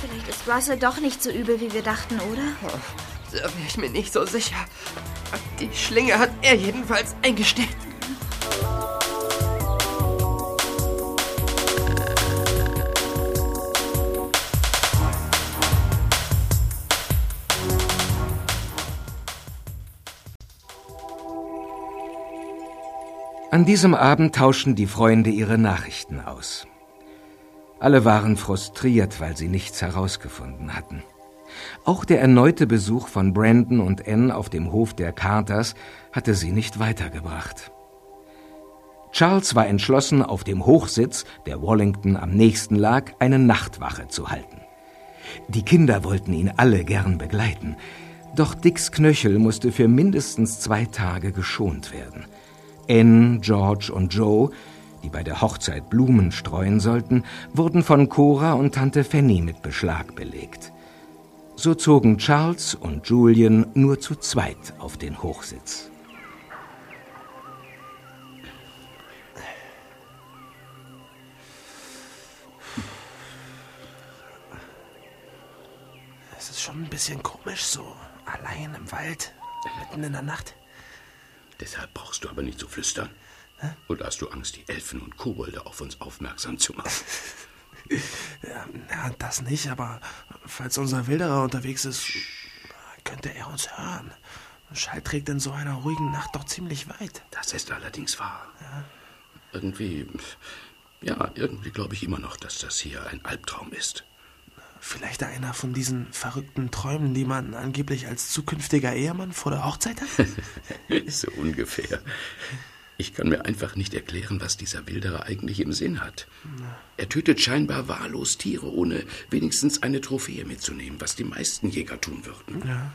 Vielleicht ist Russell doch nicht so übel, wie wir dachten, oder? Da wäre ich mir nicht so sicher. Die Schlinge hat er jedenfalls eingesteckt. An diesem Abend tauschten die Freunde ihre Nachrichten aus. Alle waren frustriert, weil sie nichts herausgefunden hatten. Auch der erneute Besuch von Brandon und Anne auf dem Hof der Carters hatte sie nicht weitergebracht. Charles war entschlossen, auf dem Hochsitz, der Wallington am nächsten lag, eine Nachtwache zu halten. Die Kinder wollten ihn alle gern begleiten, doch Dicks Knöchel musste für mindestens zwei Tage geschont werden. Anne, George und Joe, die bei der Hochzeit Blumen streuen sollten, wurden von Cora und Tante Fanny mit Beschlag belegt. So zogen Charles und Julian nur zu zweit auf den Hochsitz. Es ist schon ein bisschen komisch so, allein im Wald, mitten in der Nacht. Deshalb brauchst du aber nicht zu flüstern. Oder hast du Angst, die Elfen und Kobolde auf uns aufmerksam zu machen? Ja, das nicht, aber falls unser Wilderer unterwegs ist, könnte er uns hören. Schall trägt in so einer ruhigen Nacht doch ziemlich weit. Das ist allerdings wahr. Irgendwie, ja, irgendwie glaube ich immer noch, dass das hier ein Albtraum ist. Vielleicht einer von diesen verrückten Träumen, die man angeblich als zukünftiger Ehemann vor der Hochzeit hat? so ungefähr. Ich kann mir einfach nicht erklären, was dieser Wilderer eigentlich im Sinn hat. Er tötet scheinbar wahllos Tiere, ohne wenigstens eine Trophäe mitzunehmen, was die meisten Jäger tun würden. Ja.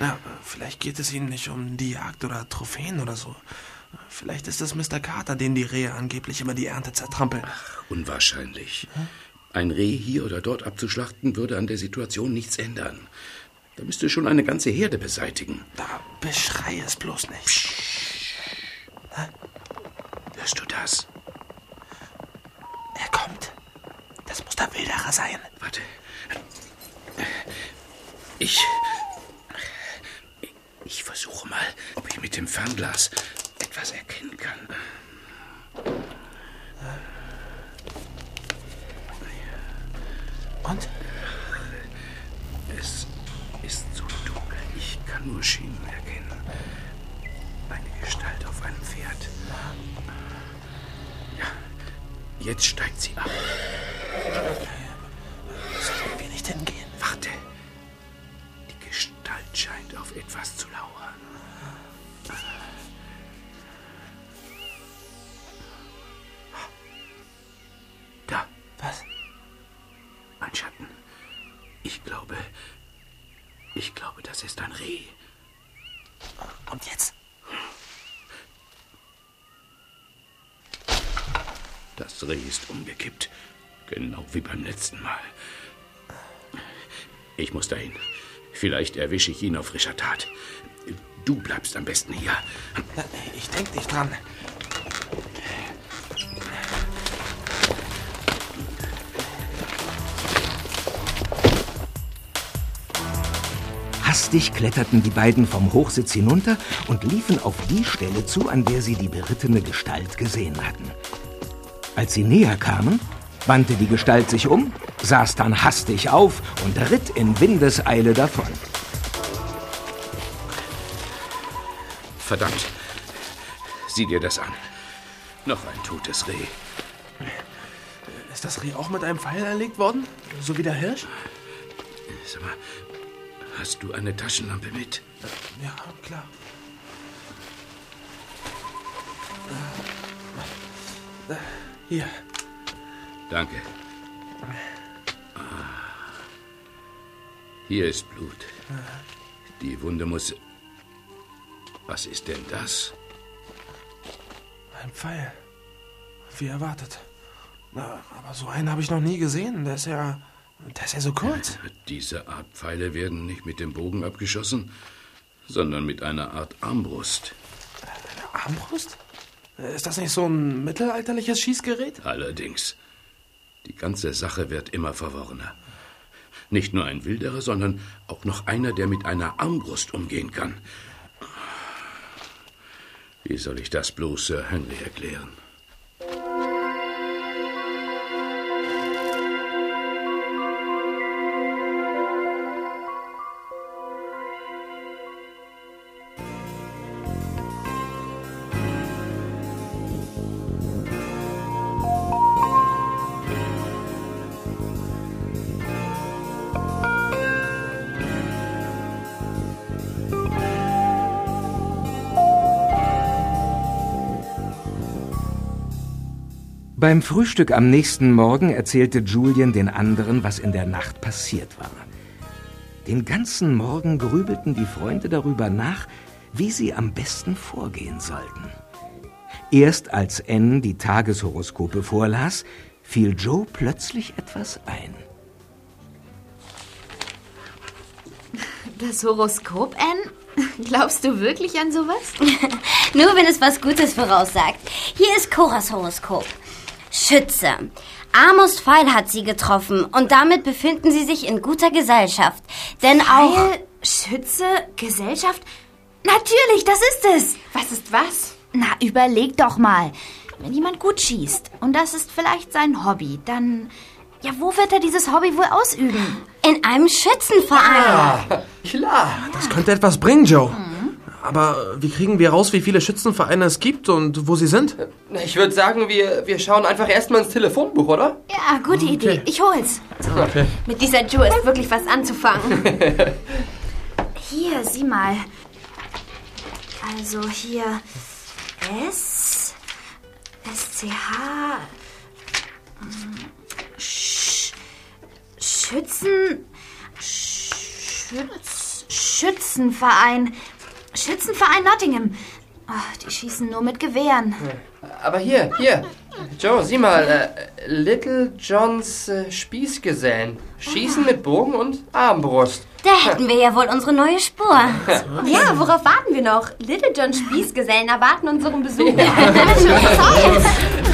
Na, vielleicht geht es ihnen nicht um die Jagd oder Trophäen oder so. Vielleicht ist es Mr. Carter, den die Rehe angeblich immer die Ernte zertrampeln. Ach, unwahrscheinlich. Ein Reh hier oder dort abzuschlachten, würde an der Situation nichts ändern. Da müsste schon eine ganze Herde beseitigen. Da beschrei es bloß nicht. Hörst du das? Er kommt. Das muss der Wilderer sein. Warte. Ich. Ich versuche mal, ob ich mit dem Fernglas etwas erkennen kann. Und? Es ist so dunkel, ich kann nur Schienen erkennen. Gestalt auf einem Pferd. Ja, jetzt steigt sie ab. Sollen wir nicht hingehen? Warte. Die Gestalt scheint auf etwas zu lauern. Da. Was? Ein Schatten. Ich glaube. Ich glaube, das ist ein Reh. Und jetzt? Das Reh ist umgekippt. Genau wie beim letzten Mal. Ich muss dahin. Vielleicht erwische ich ihn auf frischer Tat. Du bleibst am besten hier. Ich denk nicht dran. Hastig kletterten die beiden vom Hochsitz hinunter und liefen auf die Stelle zu, an der sie die berittene Gestalt gesehen hatten. Als sie näher kamen, wandte die Gestalt sich um, saß dann hastig auf und ritt in Windeseile davon. Verdammt. Sieh dir das an. Noch ein totes Reh. Ist das Reh auch mit einem Pfeil erlegt worden? So wie der Hirsch? Sag mal, hast du eine Taschenlampe mit? Ja, klar. Äh, Hier. Danke. Ah. Hier ist Blut. Die Wunde muss. Was ist denn das? Ein Pfeil. Wie erwartet. Aber so einen habe ich noch nie gesehen. Der ist ja. Der ist ja so kurz. Diese Art Pfeile werden nicht mit dem Bogen abgeschossen, sondern mit einer Art Armbrust. Eine Armbrust? Ist das nicht so ein mittelalterliches Schießgerät? Allerdings. Die ganze Sache wird immer verworrener. Nicht nur ein Wilderer, sondern auch noch einer, der mit einer Armbrust umgehen kann. Wie soll ich das bloß Sir Henry erklären? Beim Frühstück am nächsten Morgen erzählte Julian den anderen, was in der Nacht passiert war. Den ganzen Morgen grübelten die Freunde darüber nach, wie sie am besten vorgehen sollten. Erst als Anne die Tageshoroskope vorlas, fiel Joe plötzlich etwas ein. Das Horoskop, Anne? Glaubst du wirklich an sowas? Nur wenn es was Gutes voraussagt. Hier ist Coras Horoskop. Schütze. Amos Pfeil hat sie getroffen und damit befinden sie sich in guter Gesellschaft. Denn auch... Pfeil, Schütze, Gesellschaft? Natürlich, das ist es. Was ist was? Na, überleg doch mal. Wenn jemand gut schießt und das ist vielleicht sein Hobby, dann... Ja, wo wird er dieses Hobby wohl ausüben? In einem Schützenverein. Ja, klar. Das könnte etwas bringen, Joe. Aber wie kriegen wir raus, wie viele Schützenvereine es gibt und wo sie sind? Na, Ich würde sagen, wir, wir schauen einfach erstmal ins Telefonbuch, oder? Ja, gute Idee. Ich hol's. Okay. Mit dieser Joe ist wirklich was anzufangen. Hier, sieh mal. Also hier S, SCH, Sch, Schützen, Schütz, Schützenverein, Schützenverein Nottingham. Ach, die schießen nur mit Gewehren. Aber hier, hier. Joe, sieh mal. Äh, Little Johns äh, Spießgesellen. Schießen mit Bogen und Armbrust. Da hätten wir ja wohl unsere neue Spur. Ja, worauf warten wir noch? Little John Spießgesellen erwarten unseren Besuch.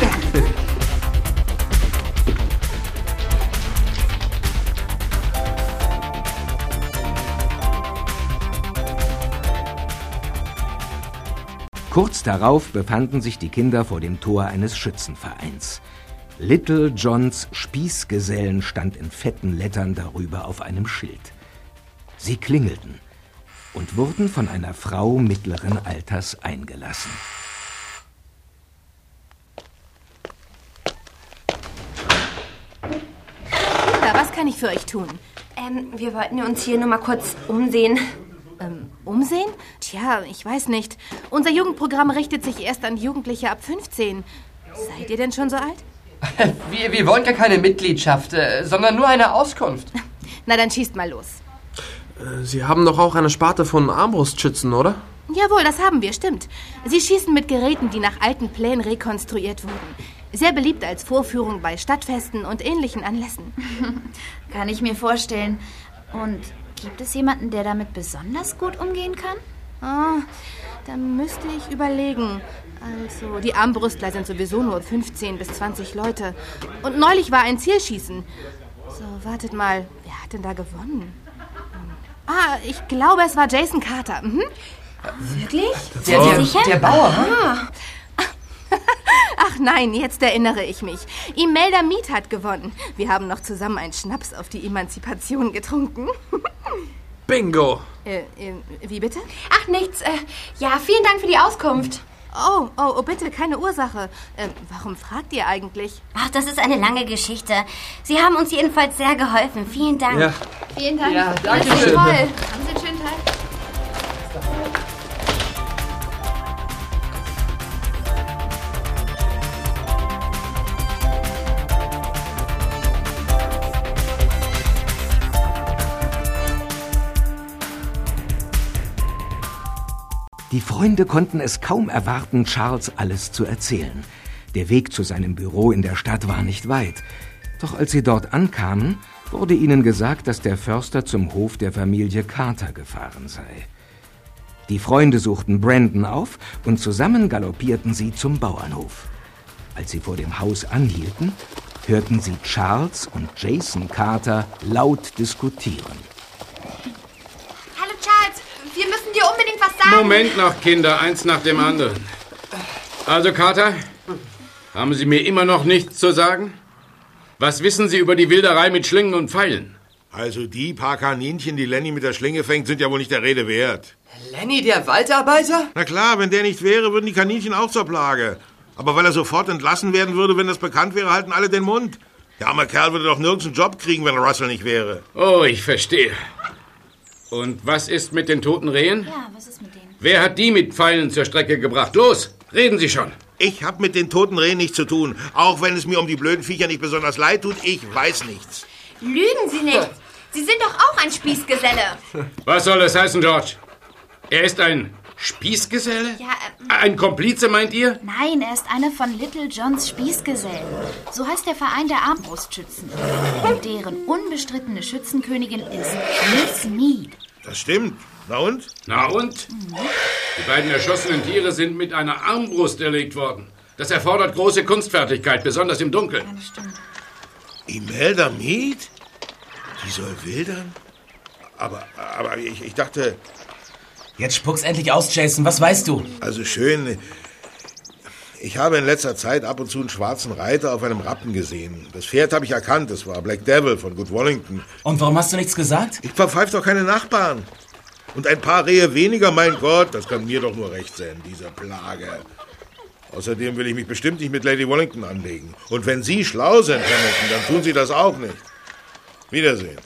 Kurz darauf befanden sich die Kinder vor dem Tor eines Schützenvereins. Little Johns Spießgesellen stand in fetten Lettern darüber auf einem Schild. Sie klingelten und wurden von einer Frau mittleren Alters eingelassen. Kinder, was kann ich für euch tun? Ähm, wir wollten uns hier nur mal kurz umsehen. Ähm, umsehen? Tja, ich weiß nicht. Unser Jugendprogramm richtet sich erst an Jugendliche ab 15. Seid ihr denn schon so alt? Wir, wir wollen gar keine Mitgliedschaft, äh, sondern nur eine Auskunft. Na, dann schießt mal los. Äh, Sie haben doch auch eine Sparte von Armbrustschützen, oder? Jawohl, das haben wir, stimmt. Sie schießen mit Geräten, die nach alten Plänen rekonstruiert wurden. Sehr beliebt als Vorführung bei Stadtfesten und ähnlichen Anlässen. Kann ich mir vorstellen. Und gibt es jemanden, der damit besonders gut umgehen kann? Ah, da müsste ich überlegen. Also, die Armbrustler sind sowieso nur 15 bis 20 Leute. Und neulich war ein Zielschießen. So, wartet mal. Wer hat denn da gewonnen? Ah, ich glaube, es war Jason Carter. Mhm. Wirklich? Der, der, der Bauer, hm? Ah. Ach nein, jetzt erinnere ich mich. Imelda Mead hat gewonnen. Wir haben noch zusammen einen Schnaps auf die Emanzipation getrunken. Bingo! äh, äh, wie bitte? Ach, nichts. Äh, ja, vielen Dank für die Auskunft. Oh, oh, oh, bitte, keine Ursache. Äh, warum fragt ihr eigentlich? Ach, das ist eine lange Geschichte. Sie haben uns jedenfalls sehr geholfen. Vielen Dank. Ja. Vielen Dank. Ja, danke Das ist schön. toll. Haben Sie einen schönen Tag? Die Freunde konnten es kaum erwarten, Charles alles zu erzählen. Der Weg zu seinem Büro in der Stadt war nicht weit. Doch als sie dort ankamen, wurde ihnen gesagt, dass der Förster zum Hof der Familie Carter gefahren sei. Die Freunde suchten Brandon auf und zusammen galoppierten sie zum Bauernhof. Als sie vor dem Haus anhielten, hörten sie Charles und Jason Carter laut diskutieren. Hallo, Charles. Wir müssen dir unbedingt was sagen. Moment noch, Kinder, eins nach dem anderen. Also, Carter, haben Sie mir immer noch nichts zu sagen? Was wissen Sie über die Wilderei mit Schlingen und Pfeilen? Also die paar Kaninchen, die Lenny mit der Schlinge fängt, sind ja wohl nicht der Rede wert. Lenny, der Waldarbeiter? Na klar, wenn der nicht wäre, würden die Kaninchen auch zur Plage. Aber weil er sofort entlassen werden würde, wenn das bekannt wäre, halten alle den Mund. Der arme Kerl würde doch nirgends einen Job kriegen, wenn Russell nicht wäre. Oh, ich verstehe. Und was ist mit den toten Rehen? Ja, was ist mit denen? Wer hat die mit Pfeilen zur Strecke gebracht? Los, reden Sie schon. Ich habe mit den toten Rehen nichts zu tun. Auch wenn es mir um die blöden Viecher nicht besonders leid tut, ich weiß nichts. Lügen Sie nicht. Sie sind doch auch ein Spießgeselle. Was soll das heißen, George? Er ist ein Spießgeselle? Ja, ähm, Ein Komplize, meint ihr? Nein, er ist einer von Little Johns Spießgesellen. So heißt der Verein der Armbrustschützen. Und deren unbestrittene Schützenkönigin ist Miss Mead. Das stimmt. Na und? Na und? Die beiden erschossenen Tiere sind mit einer Armbrust erlegt worden. Das erfordert große Kunstfertigkeit, besonders im Dunkeln. Imelda Mead? Die soll wildern? Aber, aber ich, ich dachte... Jetzt spuck's endlich aus, Jason. Was weißt du? Also schön. Ich habe in letzter Zeit ab und zu einen schwarzen Reiter auf einem Rappen gesehen. Das Pferd habe ich erkannt. Das war Black Devil von Good Wallington. Und warum hast du nichts gesagt? Ich verpfeife doch keine Nachbarn. Und ein paar Rehe weniger, mein Gott, das kann mir doch nur recht sein, diese Plage. Außerdem will ich mich bestimmt nicht mit Lady Wallington anlegen. Und wenn Sie schlau sind, Hamilton, dann tun Sie das auch nicht. Wiedersehen.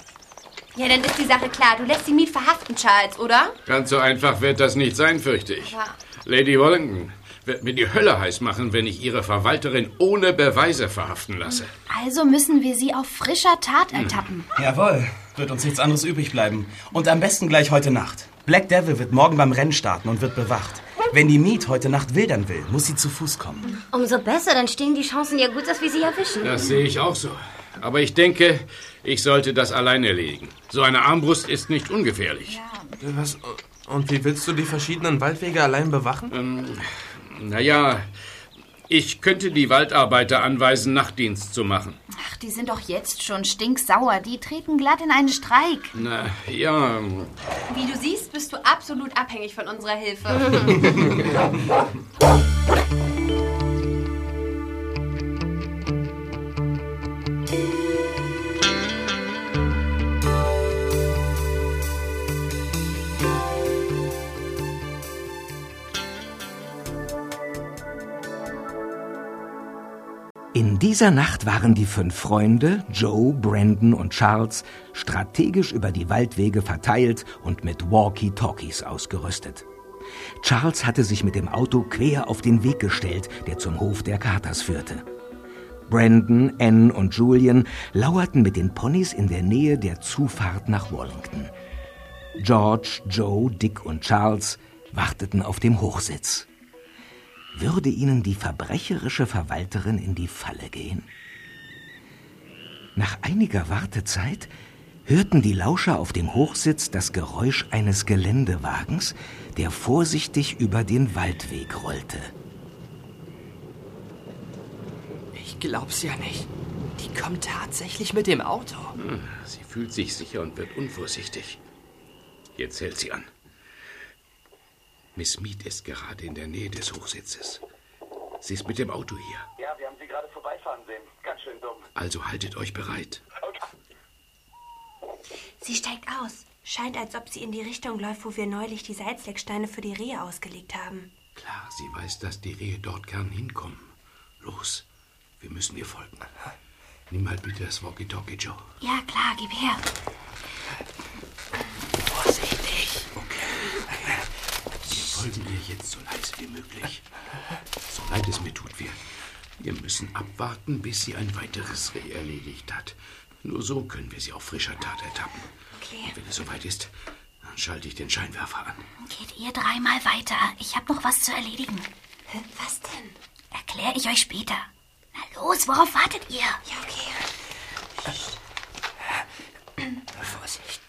Ja, dann ist die Sache klar. Du lässt die Miet verhaften, Charles, oder? Ganz so einfach wird das nicht sein, fürchte ich. Ja. Lady Wallington wird mir die Hölle heiß machen, wenn ich ihre Verwalterin ohne Beweise verhaften lasse. Also müssen wir sie auf frischer Tat ertappen. Jawohl, wird uns nichts anderes übrig bleiben. Und am besten gleich heute Nacht. Black Devil wird morgen beim Rennen starten und wird bewacht. Wenn die Mead heute Nacht wildern will, muss sie zu Fuß kommen. Umso besser, dann stehen die Chancen ja gut, dass wir sie erwischen. Das sehe ich auch so. Aber ich denke, ich sollte das allein erledigen. So eine Armbrust ist nicht ungefährlich. Was, und wie willst du die verschiedenen Waldwege allein bewachen? Ähm, naja, ich könnte die Waldarbeiter anweisen, Nachtdienst zu machen. Ach, die sind doch jetzt schon stinksauer. Die treten glatt in einen Streik. Na, ja. Wie du siehst, bist du absolut abhängig von unserer Hilfe. In dieser Nacht waren die fünf Freunde, Joe, Brandon und Charles, strategisch über die Waldwege verteilt und mit Walkie-Talkies ausgerüstet. Charles hatte sich mit dem Auto quer auf den Weg gestellt, der zum Hof der Carters führte. Brandon, Ann und Julian lauerten mit den Ponys in der Nähe der Zufahrt nach Wallington. George, Joe, Dick und Charles warteten auf dem Hochsitz. Würde ihnen die verbrecherische Verwalterin in die Falle gehen? Nach einiger Wartezeit hörten die Lauscher auf dem Hochsitz das Geräusch eines Geländewagens, der vorsichtig über den Waldweg rollte. Ich glaub's ja nicht. Die kommt tatsächlich mit dem Auto. Hm, Sie fühlt sich sicher und wird unvorsichtig. Jetzt hält sie an. Miss Mead ist gerade in der Nähe des Hochsitzes. Sie ist mit dem Auto hier. Ja, wir haben Sie gerade vorbeifahren sehen. Ganz schön dumm. Also haltet euch bereit. Sie steigt aus. Scheint, als ob sie in die Richtung läuft, wo wir neulich die Salzlecksteine für die Rehe ausgelegt haben. Klar, sie weiß, dass die Rehe dort gern hinkommen. Los, wir müssen ihr folgen. Nimm mal bitte das Walkie-Talkie, Joe. Ja, klar, gib her. Vorsichtig. Okay. Wir folgen ihr jetzt so leise wie möglich. So leid es mir tut, wir, wir müssen abwarten, bis sie ein weiteres Reh erledigt hat. Nur so können wir sie auf frischer Tat ertappen. Okay. Und wenn es soweit ist, dann schalte ich den Scheinwerfer an. Geht ihr dreimal weiter. Ich habe noch was zu erledigen. Was denn? Erkläre ich euch später. Na los, worauf wartet ihr? Ja, okay. Vorsicht.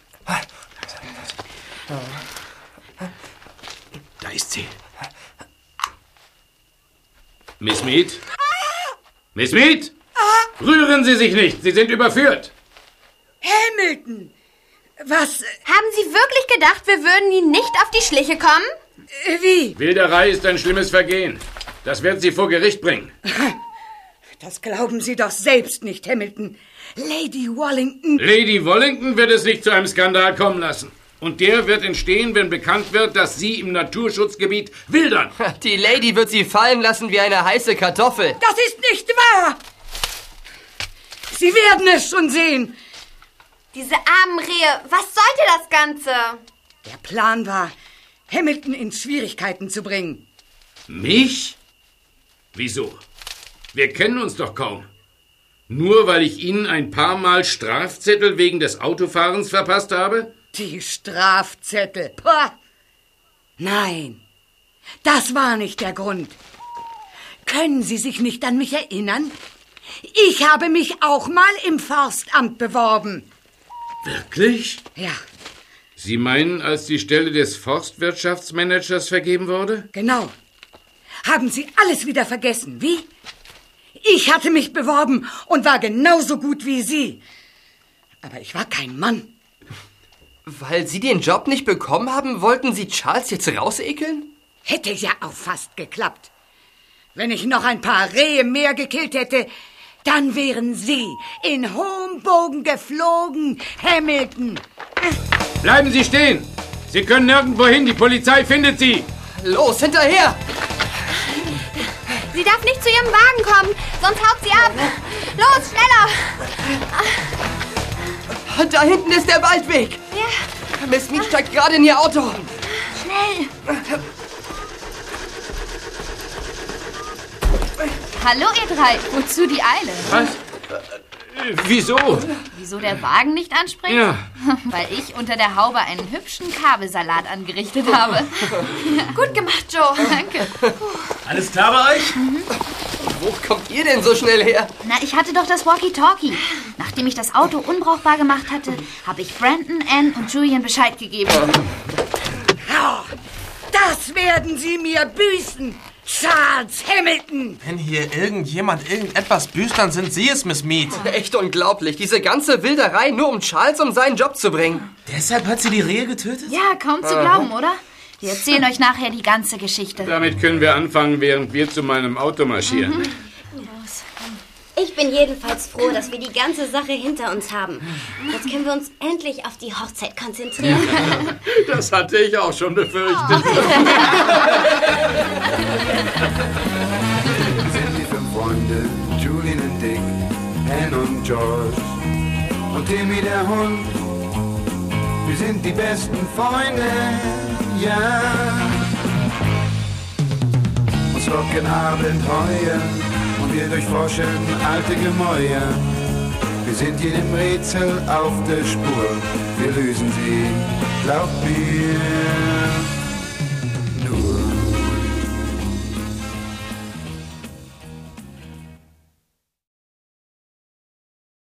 Da ist sie. Miss Mead? Miss Mead? Rühren Sie sich nicht, Sie sind überführt. Hamilton! Was? Haben Sie wirklich gedacht, wir würden Ihnen nicht auf die Schliche kommen? Wie? Wilderei ist ein schlimmes Vergehen. Das wird Sie vor Gericht bringen. Das glauben Sie doch selbst nicht, Hamilton. Lady Wallington. Lady Wallington wird es nicht zu einem Skandal kommen lassen. Und der wird entstehen, wenn bekannt wird, dass Sie im Naturschutzgebiet wildern. Die Lady wird sie fallen lassen wie eine heiße Kartoffel. Das ist nicht wahr! Sie werden es schon sehen. Diese armen Rehe, was sollte das Ganze? Der Plan war, Hamilton in Schwierigkeiten zu bringen. Mich? Wieso? Wir kennen uns doch kaum. Nur weil ich Ihnen ein paar Mal Strafzettel wegen des Autofahrens verpasst habe? Die Strafzettel. Pah. Nein, das war nicht der Grund. Können Sie sich nicht an mich erinnern? Ich habe mich auch mal im Forstamt beworben. Wirklich? Ja, Sie meinen, als die Stelle des Forstwirtschaftsmanagers vergeben wurde? genau. Haben Sie alles wieder vergessen, wie? Ich hatte mich beworben und war genauso gut wie Sie. Aber ich war kein Mann. Weil Sie den Job nicht bekommen haben, wollten Sie Charles jetzt rausekeln? Hätte ja auch fast geklappt. Wenn ich noch ein paar Rehe mehr gekillt hätte, dann wären Sie in hohem Bogen geflogen, Hamilton. Bleiben Sie stehen! Sie können nirgendwo hin, die Polizei findet Sie! Los, hinterher! Sie darf nicht zu ihrem Wagen kommen, sonst haut sie ab. Los, schneller! Da hinten ist der Waldweg. Ja. Miss Mead steigt gerade in ihr Auto. Schnell! Hallo, ihr drei. Wozu die Eile? Was? Wieso? Wieso der Wagen nicht anspringt? Ja. Weil ich unter der Haube einen hübschen Kabelsalat angerichtet habe. Gut gemacht, Joe. Danke. Alles klar bei euch? Wo kommt ihr denn so schnell her? Na, ich hatte doch das Walkie-Talkie. Nachdem ich das Auto unbrauchbar gemacht hatte, habe ich Brandon, Anne und Julian Bescheid gegeben. Ja, das werden Sie mir büßen, Charles Hamilton. Wenn hier irgendjemand irgendetwas büßt, dann sind Sie es, Miss Mead. Echt unglaublich. Diese ganze Wilderei nur um Charles um seinen Job zu bringen. Deshalb hat sie die Rehe getötet? Ja, kaum zu glauben, oder? Wir erzählen euch nachher die ganze Geschichte. Damit können wir anfangen, während wir zu meinem Auto marschieren. Mhm. Ich bin jedenfalls froh, dass wir die ganze Sache hinter uns haben. Jetzt können wir uns endlich auf die Hochzeit konzentrieren. Das hatte ich auch schon befürchtet. Wir sind die fünf Freunde, Julian und Dick, Anne und George und Timmy der Hund. Wir sind die besten Freunde, ja. Uns locken Abenteuer und wir durchforschen alte Gemäuer. Wir sind jedem Rätsel auf der Spur, wir lösen sie, glaub mir.